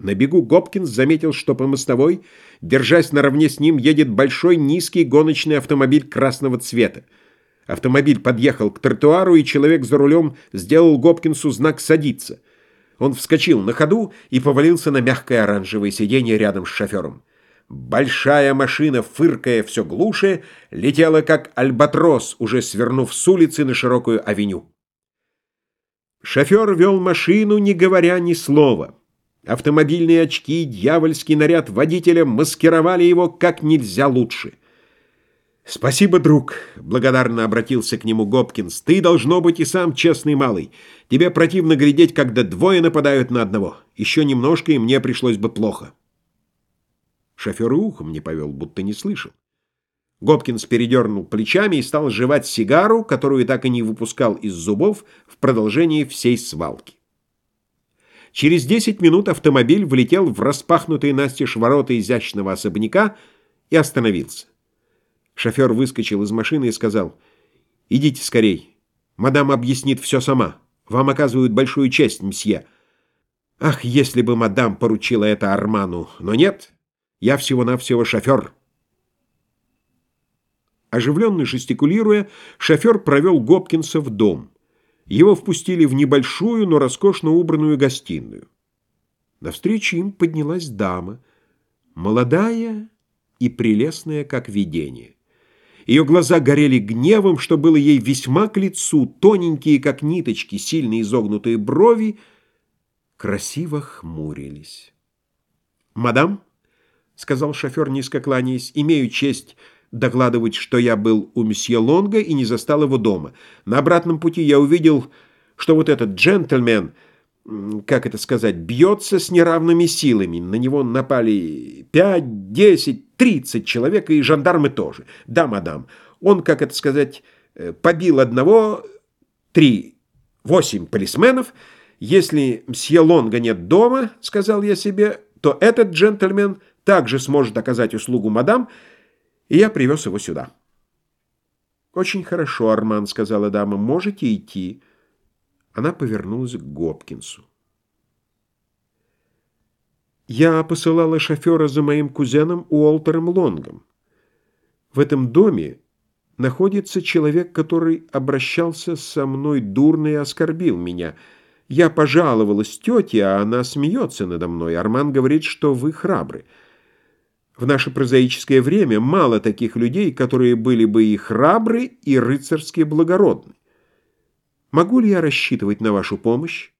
На бегу Гопкинс заметил, что по мостовой, держась наравне с ним, едет большой низкий гоночный автомобиль красного цвета. Автомобиль подъехал к тротуару, и человек за рулем сделал Гопкинсу знак «садиться». Он вскочил на ходу и повалился на мягкое оранжевое сиденье рядом с шофером. Большая машина, фыркая все глуше, летела как альбатрос, уже свернув с улицы на широкую авеню. Шофер вел машину, не говоря ни слова. Автомобильные очки и дьявольский наряд водителя маскировали его как нельзя лучше. «Спасибо, друг», — благодарно обратился к нему Гопкинс. «Ты, должно быть, и сам честный малый. Тебе противно глядеть, когда двое нападают на одного. Еще немножко, и мне пришлось бы плохо». Шофер ухом не повел, будто не слышал. Гопкинс передернул плечами и стал жевать сигару, которую так и не выпускал из зубов в продолжении всей свалки. Через десять минут автомобиль влетел в распахнутые настежь ворота изящного особняка и остановился. Шофер выскочил из машины и сказал, «Идите скорей. Мадам объяснит все сама. Вам оказывают большую честь, мсье». «Ах, если бы мадам поручила это Арману! Но нет, я всего-навсего шофер». Оживленно жестикулируя, шофер провел Гопкинса в дом. Его впустили в небольшую, но роскошно убранную гостиную. Навстречу им поднялась дама, молодая и прелестная, как видение. Ее глаза горели гневом, что было ей весьма к лицу, тоненькие, как ниточки, сильно изогнутые брови, красиво хмурились. «Мадам», — сказал шофер, низко кланяясь, — «имею честь докладывать, что я был у месье Лонга и не застал его дома. На обратном пути я увидел, что вот этот джентльмен, как это сказать, бьется с неравными силами. На него напали пять, десять, тридцать человек, и жандармы тоже. Да, мадам, он, как это сказать, э, побил одного, три, восемь полисменов. Если мсье Лонга нет дома, сказал я себе, то этот джентльмен также сможет оказать услугу мадам, и я привез его сюда. «Очень хорошо, Арман», — сказала дама, — «можете идти». Она повернулась к Гопкинсу. «Я посылала шофера за моим кузеном Уолтером Лонгом. В этом доме находится человек, который обращался со мной дурно и оскорбил меня. Я пожаловалась тете, а она смеется надо мной. Арман говорит, что вы храбры». В наше прозаическое время мало таких людей, которые были бы и храбры, и рыцарски благородны. Могу ли я рассчитывать на вашу помощь?